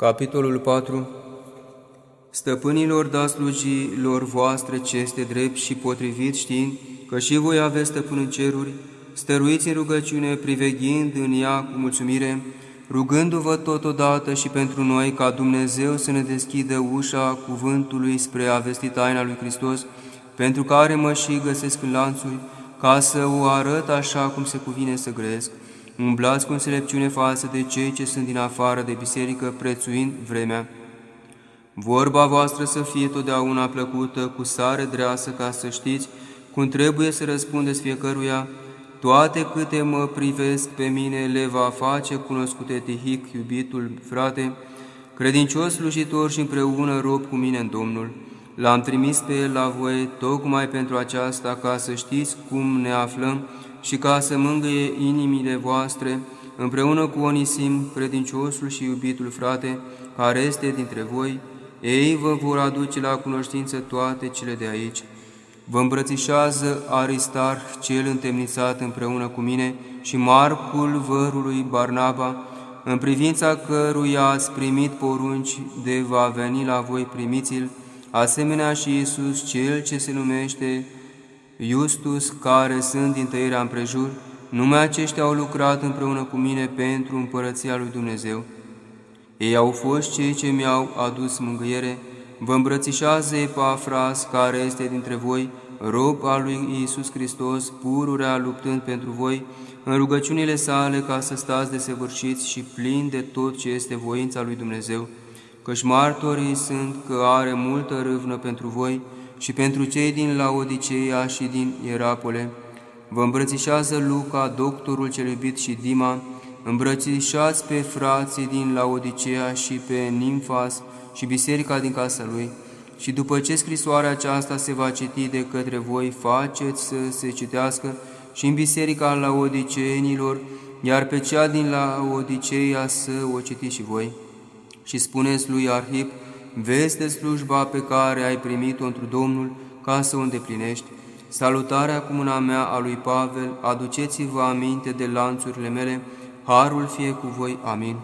Capitolul 4 Stăpânilor da slujilor voastre ce este drept și potrivit știind că și voi aveți stăpân în ceruri, stăruiți în rugăciune, priveghind în ea cu mulțumire, rugându-vă totodată și pentru noi ca Dumnezeu să ne deschidă ușa cuvântului spre a vesti taina lui Hristos, pentru care mă și găsesc în lanțuri, ca să o arăt așa cum se cuvine să gresc, Umblați cu înțelepciune față de cei ce sunt din afară de biserică, prețuind vremea. Vorba voastră să fie totdeauna plăcută, cu sare dreasă, ca să știți cum trebuie să răspundeți fiecăruia, toate câte mă privesc pe mine le va face cunoscute Tihic, iubitul frate, credincios slujitor și împreună rob cu mine în Domnul. L-am trimis pe el la voi tocmai pentru aceasta, ca să știți cum ne aflăm și ca să mângâie inimile voastre, împreună cu Onisim, credinciosul și iubitul frate, care este dintre voi, ei vă vor aduce la cunoștință toate cele de aici. Vă îmbrățișează Aristar, cel întemnițat împreună cu mine, și Marcul vărului Barnaba, în privința căruia ați primit porunci de va veni la voi primiți-l, asemenea și Iisus, cel ce se numește Iustus, care sunt din tăierea împrejur, numai aceștia au lucrat împreună cu mine pentru împărăția lui Dumnezeu. Ei au fost cei ce mi-au adus mângâiere, vă îmbrățișează Epafras, care este dintre voi, rob al lui Iisus Hristos, pururea luptând pentru voi, în rugăciunile sale ca să stați desăvârșiți și plini de tot ce este voința lui Dumnezeu, căci martorii sunt că are multă râvnă pentru voi, și pentru cei din Laodiceea și din Ierapole. Vă îmbrățișează Luca, doctorul cel iubit și Dima, îmbrățișați pe frații din Laodiceea și pe Nimfas și biserica din casa lui. Și după ce scrisoarea aceasta se va citi de către voi, faceți să se citească și în biserica Laodiceenilor, iar pe cea din Laodiceea să o citiți și voi. Și spuneți lui Arhip, vezi de slujba pe care ai primit-o într Domnul ca să o îndeplinești. Salutarea cu mâna mea a lui Pavel, aduceți-vă aminte de lanțurile mele, harul fie cu voi. Amin.